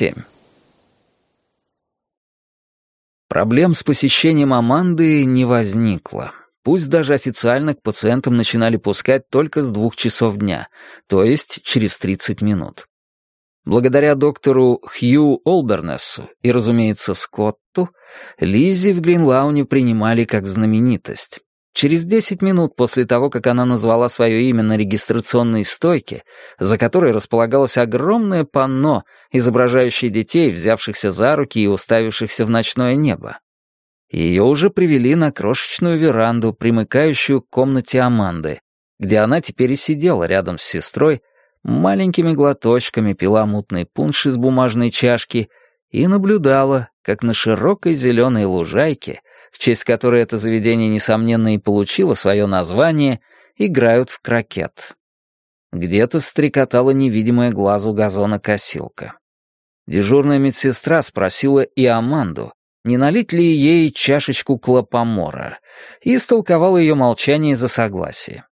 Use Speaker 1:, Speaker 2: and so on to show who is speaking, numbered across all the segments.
Speaker 1: семь. Проблем с посещением Аманды не возникло. Пусть даже официально к пациентам начинали пускать только с двух часов дня, то есть через 30 минут. Благодаря доктору Хью Олбернессу и, разумеется, Скотту, Лизи в Гринлауне принимали как знаменитость. Через 10 минут после того, как она назвала свое имя на регистрационной стойке, за которой располагалось огромное панно, изображающее детей, взявшихся за руки и уставившихся в ночное небо, ее уже привели на крошечную веранду, примыкающую к комнате Аманды, где она теперь и сидела рядом с сестрой, маленькими глоточками пила мутный пунш из бумажной чашки и наблюдала, как на широкой зеленой лужайке, в честь которой это заведение, несомненно, и получило свое название, играют в крокет. Где-то стрекотала невидимая глазу газона косилка. Дежурная медсестра спросила и Аманду, не налить ли ей чашечку клопомора, и истолковал ее молчание за согласие.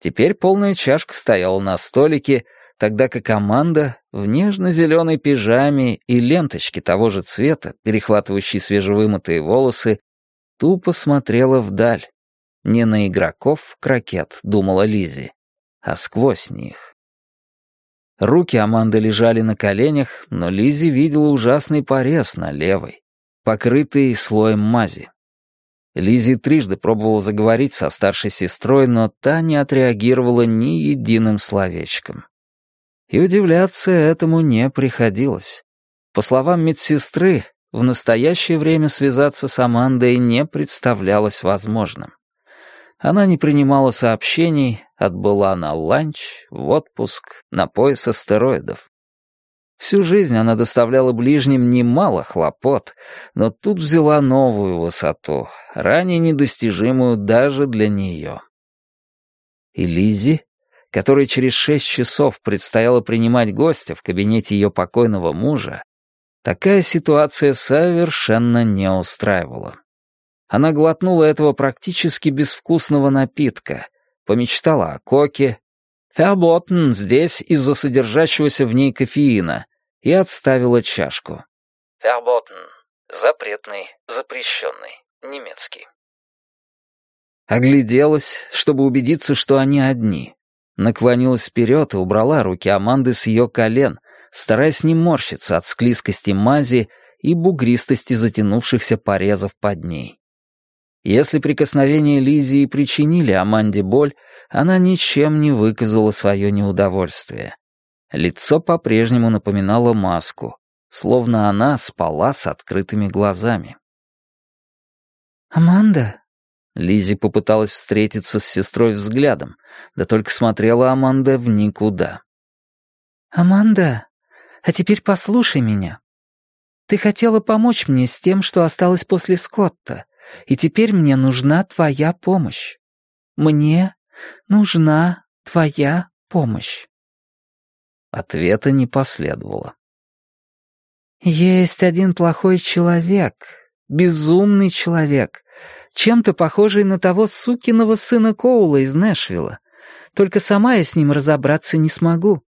Speaker 1: Теперь полная чашка стояла на столике, тогда как команда в нежно-зеленой пижаме и ленточке того же цвета, перехватывающей свежевымытые волосы, тупо смотрела вдаль. Не на игроков крокет, думала Лизи, а сквозь них. Руки Аманды лежали на коленях, но Лизи видела ужасный порез на левой покрытый слоем мази. Лизи трижды пробовала заговорить со старшей сестрой, но та не отреагировала ни единым словечком. И удивляться этому не приходилось. По словам медсестры, в настоящее время связаться с Амандой не представлялось возможным. Она не принимала сообщений, отбыла на ланч, в отпуск, на пояс астероидов. Всю жизнь она доставляла ближним немало хлопот, но тут взяла новую высоту, ранее недостижимую даже для нее. И Лизи, которой через шесть часов предстояло принимать гостя в кабинете ее покойного мужа, такая ситуация совершенно не устраивала. Она глотнула этого практически безвкусного напитка, помечтала о коке, Ферботен здесь из-за содержащегося в ней кофеина и отставила чашку. Ферботен. Запретный, запрещенный, немецкий. Огляделась, чтобы убедиться, что они одни. Наклонилась вперед и убрала руки Аманды с ее колен, стараясь не морщиться от склизкости мази и бугристости затянувшихся порезов под ней. Если прикосновения Лизии причинили Аманде боль, она ничем не выказала свое неудовольствие. Лицо по-прежнему напоминало маску, словно она спала с открытыми глазами.
Speaker 2: «Аманда?»
Speaker 1: Лизи попыталась встретиться с сестрой взглядом, да только смотрела Аманда в никуда.
Speaker 2: «Аманда, а теперь послушай меня. Ты хотела помочь мне с тем, что осталось после Скотта, и теперь мне нужна твоя помощь. Мне Нужна твоя помощь».
Speaker 1: Ответа не последовало.
Speaker 2: «Есть один плохой человек, безумный человек, чем-то похожий на того сукиного сына Коула из Нэшвилла. Только сама я с ним разобраться не смогу.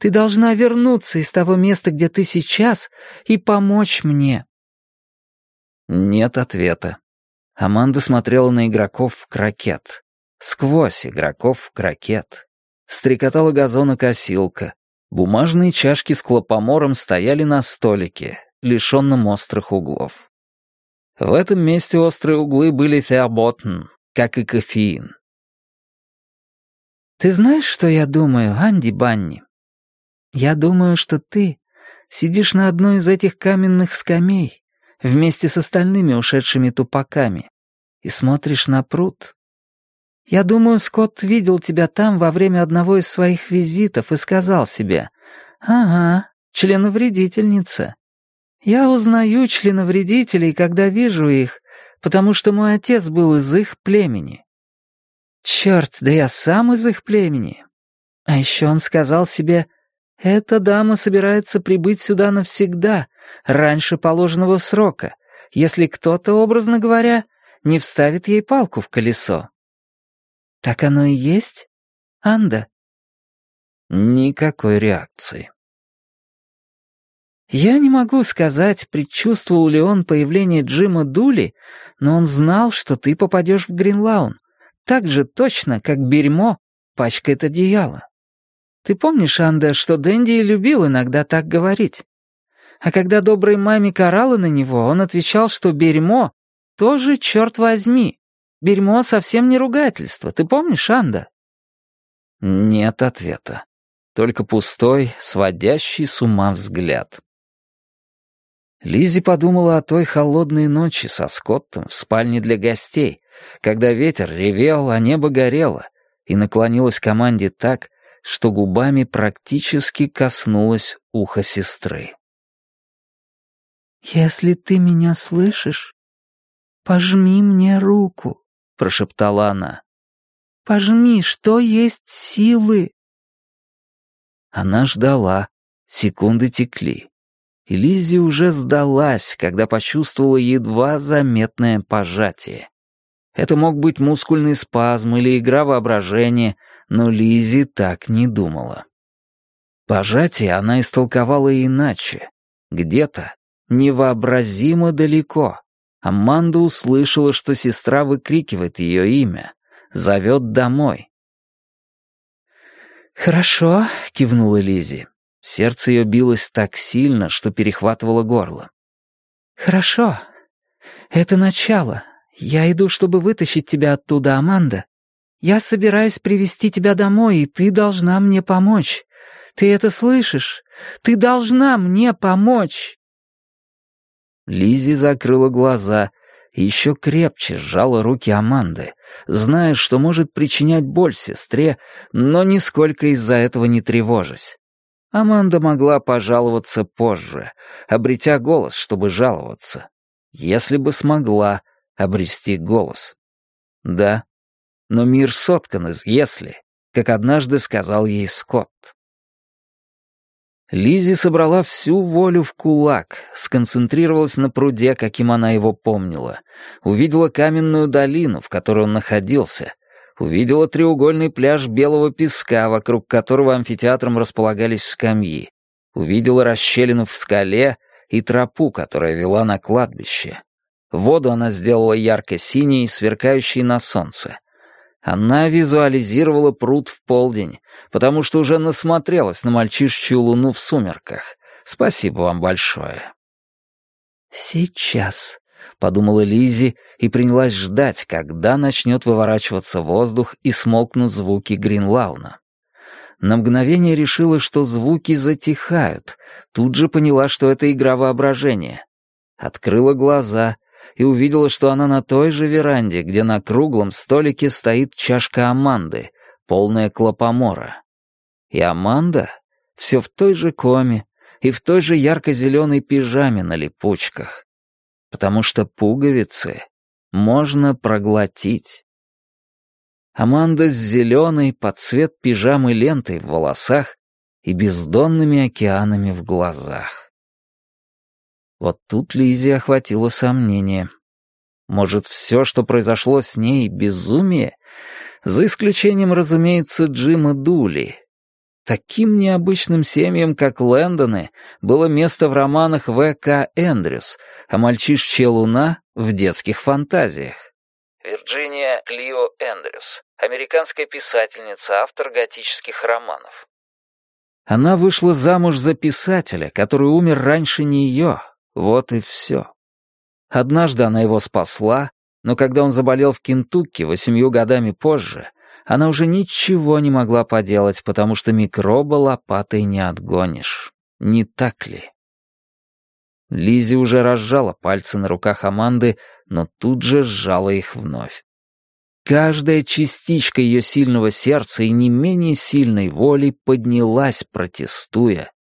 Speaker 2: Ты должна вернуться из того места, где ты сейчас, и помочь мне».
Speaker 1: Нет ответа. Аманда смотрела на игроков в крокет. Сквозь игроков в крокет. Стрекотала газонокосилка. Бумажные чашки с клопомором стояли на столике, лишенном острых углов. В этом месте острые углы были ферботн, как и кофеин.
Speaker 2: «Ты знаешь, что я думаю, Анди Банни? Я думаю, что ты сидишь на одной из этих каменных скамей вместе с остальными ушедшими тупаками и смотришь на пруд, я думаю, Скотт видел тебя там во время одного из своих визитов и сказал себе, «Ага, членовредительница. Я узнаю членовредителей, когда вижу их, потому что мой отец был из их племени». Черт, да я сам из их племени. А еще он сказал себе, «Эта дама собирается прибыть сюда навсегда, раньше положенного срока, если кто-то, образно говоря, не вставит ей палку в колесо». Так оно и есть? Анда?»
Speaker 1: Никакой реакции.
Speaker 2: Я не могу сказать, предчувствовал ли он появление Джима Дули, но он знал, что ты попадешь в Гринлаун. Так же точно, как берьмо пачкает одеяло. Ты помнишь, Анда, что Дэнди любил иногда так говорить? А когда доброй маме карала на него, он отвечал, что берьмо тоже, черт возьми. Берьмо совсем не ругательство. Ты помнишь, Анда?
Speaker 1: Нет ответа. Только пустой, сводящий с ума взгляд. Лизи подумала о той холодной ночи со Скоттом в спальне для гостей, когда ветер ревел, а небо горело, и наклонилась команде так, что губами практически коснулась уха сестры.
Speaker 2: «Если ты меня слышишь, пожми мне руку», — прошептала она. «Пожми, что есть силы».
Speaker 1: Она ждала, секунды текли. И Лиззи уже сдалась, когда почувствовала едва заметное пожатие. Это мог быть мускульный спазм или игра воображения, но Лизи так не думала. Пожатие она истолковала иначе. Где-то, невообразимо далеко, Аманда услышала, что сестра выкрикивает ее имя, зовет домой.
Speaker 2: «Хорошо», — кивнула Лизи. Сердце ее билось так сильно, что перехватывало горло. «Хорошо. Это начало. Я иду, чтобы вытащить тебя оттуда, Аманда. Я собираюсь привести тебя домой, и ты должна мне помочь. Ты это слышишь? Ты должна мне помочь!»
Speaker 1: Лизи закрыла глаза и еще крепче сжала руки Аманды, зная, что может причинять боль сестре, но нисколько из-за этого не тревожась. Аманда могла пожаловаться позже, обретя голос, чтобы жаловаться. Если бы смогла обрести голос. Да, но мир соткан из «если», как однажды сказал ей Скотт. Лизи собрала всю волю в кулак, сконцентрировалась на пруде, каким она его помнила, увидела каменную долину, в которой он находился, увидела треугольный пляж белого песка, вокруг которого амфитеатром располагались скамьи, увидела расщелину в скале и тропу, которая вела на кладбище. Воду она сделала ярко-синей, сверкающей на солнце. Она визуализировала пруд в полдень, потому что уже насмотрелась на мальчишечью луну в сумерках. Спасибо вам большое.
Speaker 2: «Сейчас», — подумала
Speaker 1: Лизи и принялась ждать, когда начнет выворачиваться воздух и смолкнут звуки Гринлауна. На мгновение решила, что звуки затихают, тут же поняла, что это игра воображения. Открыла глаза и увидела, что она на той же веранде, где на круглом столике стоит чашка Аманды, полная клопомора. И Аманда все в той же коме и в той же ярко-зеленой пижаме на липучках потому что пуговицы можно проглотить. Аманда с зеленой под цвет пижамы лентой в волосах и бездонными океанами в глазах. Вот тут Лизе охватило сомнение. Может, все, что произошло с ней, безумие? За исключением, разумеется, Джима Дули, Таким необычным семьям, как Лэндоны, было место в романах В.К. Эндрюс, а «Мальчишечья луна» — в детских фантазиях. Вирджиния Клио Эндрюс, американская писательница, автор готических романов. Она вышла замуж за писателя, который умер раньше нее, вот и все. Однажды она его спасла, но когда он заболел в Кентукки восемью годами позже, она уже ничего не могла поделать, потому что микроба лопатой не отгонишь. Не так ли? Лизи уже разжала пальцы на руках Аманды, но тут же сжала их вновь. Каждая частичка ее сильного сердца и не менее сильной воли поднялась, протестуя.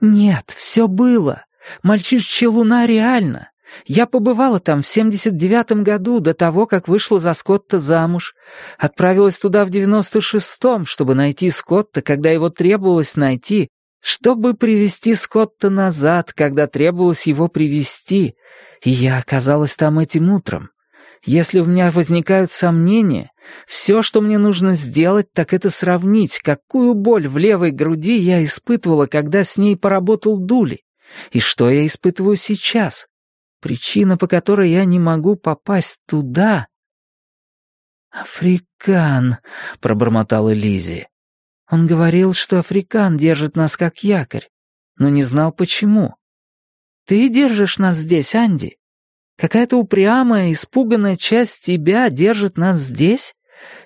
Speaker 2: «Нет, все было. Мальчишечья луна реально. Я побывала там в 79-м году, до того, как вышла за Скотта замуж. Отправилась туда в 96-м, чтобы найти Скотта, когда его требовалось найти, чтобы привести Скотта назад, когда требовалось его привести. И я оказалась там этим утром. Если у меня возникают сомнения, все, что мне нужно сделать, так это сравнить, какую боль в левой груди я испытывала, когда с ней поработал Дули И что я испытываю сейчас? Причина, по которой я не могу попасть туда... «Африкан», — пробормотала Лизи. «Он говорил, что Африкан держит нас как якорь, но не знал почему. Ты держишь нас здесь, Анди? Какая-то упрямая, испуганная часть тебя держит нас здесь?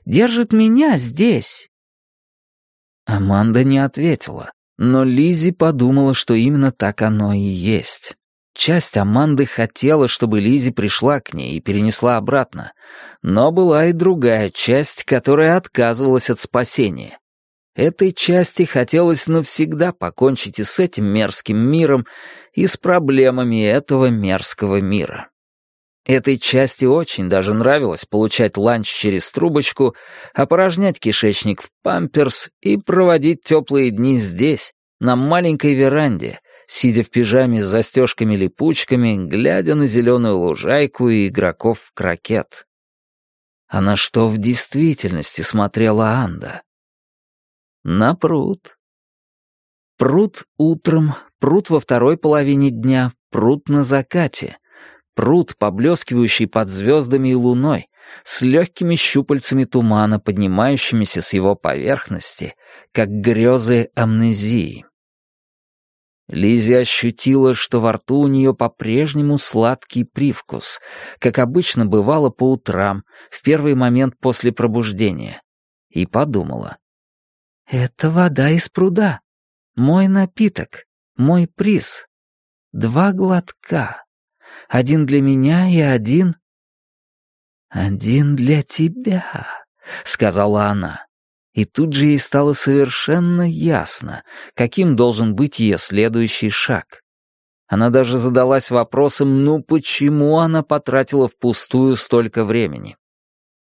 Speaker 2: Держит меня здесь?»
Speaker 1: Аманда не ответила, но Лизи подумала, что именно так оно и есть. Часть Аманды хотела, чтобы Лизи пришла к ней и перенесла обратно, но была и другая часть, которая отказывалась от спасения. Этой части хотелось навсегда покончить и с этим мерзким миром, и с проблемами этого мерзкого мира. Этой части очень даже нравилось получать ланч через трубочку, опорожнять кишечник в памперс и проводить теплые дни здесь, на маленькой веранде, сидя в пижаме с застежками-липучками, глядя на зеленую лужайку и игроков в крокет. А на что в действительности смотрела Анда? На пруд. Пруд утром, пруд во второй половине дня, пруд на закате, пруд, поблескивающий под звездами и луной, с легкими щупальцами тумана, поднимающимися с его поверхности, как грезы амнезии. Лизи ощутила, что во рту у нее по-прежнему сладкий привкус, как обычно бывало по утрам, в первый момент после пробуждения, и подумала.
Speaker 2: «Это вода из пруда. Мой напиток, мой приз. Два глотка. Один для меня и один...» «Один для тебя», — сказала она. И тут же ей стало совершенно ясно, каким должен быть ее следующий шаг. Она даже задалась вопросом, ну почему она потратила впустую столько времени?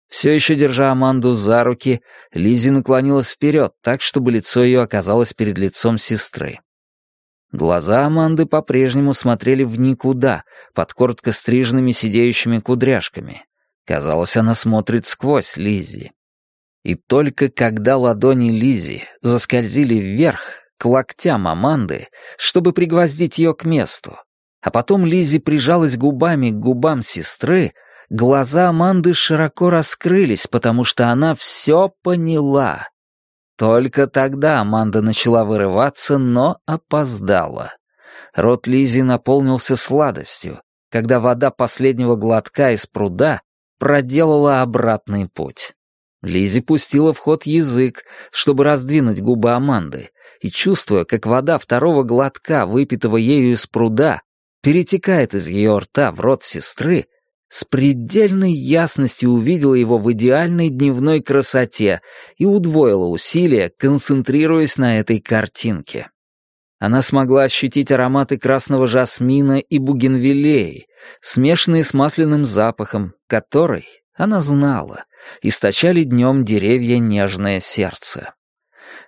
Speaker 2: Все еще держа Аманду за руки, Лизи наклонилась вперед, так, чтобы лицо ее оказалось перед лицом сестры. Глаза Аманды по-прежнему смотрели в никуда, под коротко стриженными сидеющими кудряшками. Казалось, она смотрит сквозь Лизи. И только когда ладони Лизи заскользили вверх, к локтям Аманды, чтобы пригвоздить ее к месту, а потом Лизи прижалась губами к губам сестры, глаза Аманды широко раскрылись, потому что она все поняла. Только тогда Аманда начала вырываться, но опоздала. Рот Лизи наполнился сладостью, когда вода последнего глотка из пруда проделала обратный путь. Лизи пустила в ход язык, чтобы раздвинуть губы Аманды, и, чувствуя, как вода второго глотка, выпитого ею из пруда, перетекает из ее рта в рот сестры, с предельной ясностью увидела его в идеальной дневной красоте и удвоила усилия, концентрируясь на этой картинке. Она смогла ощутить ароматы красного жасмина и бугенвиллеи, смешанные с масляным запахом, который, она знала, источали днем деревья нежное сердце.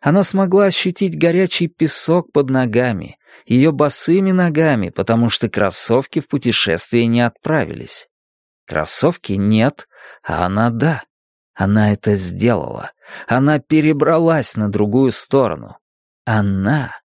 Speaker 2: Она смогла ощутить горячий песок под ногами, ее босыми ногами, потому что кроссовки в путешествие не отправились. Кроссовки нет, а она да. Она это сделала. Она перебралась на другую сторону. Она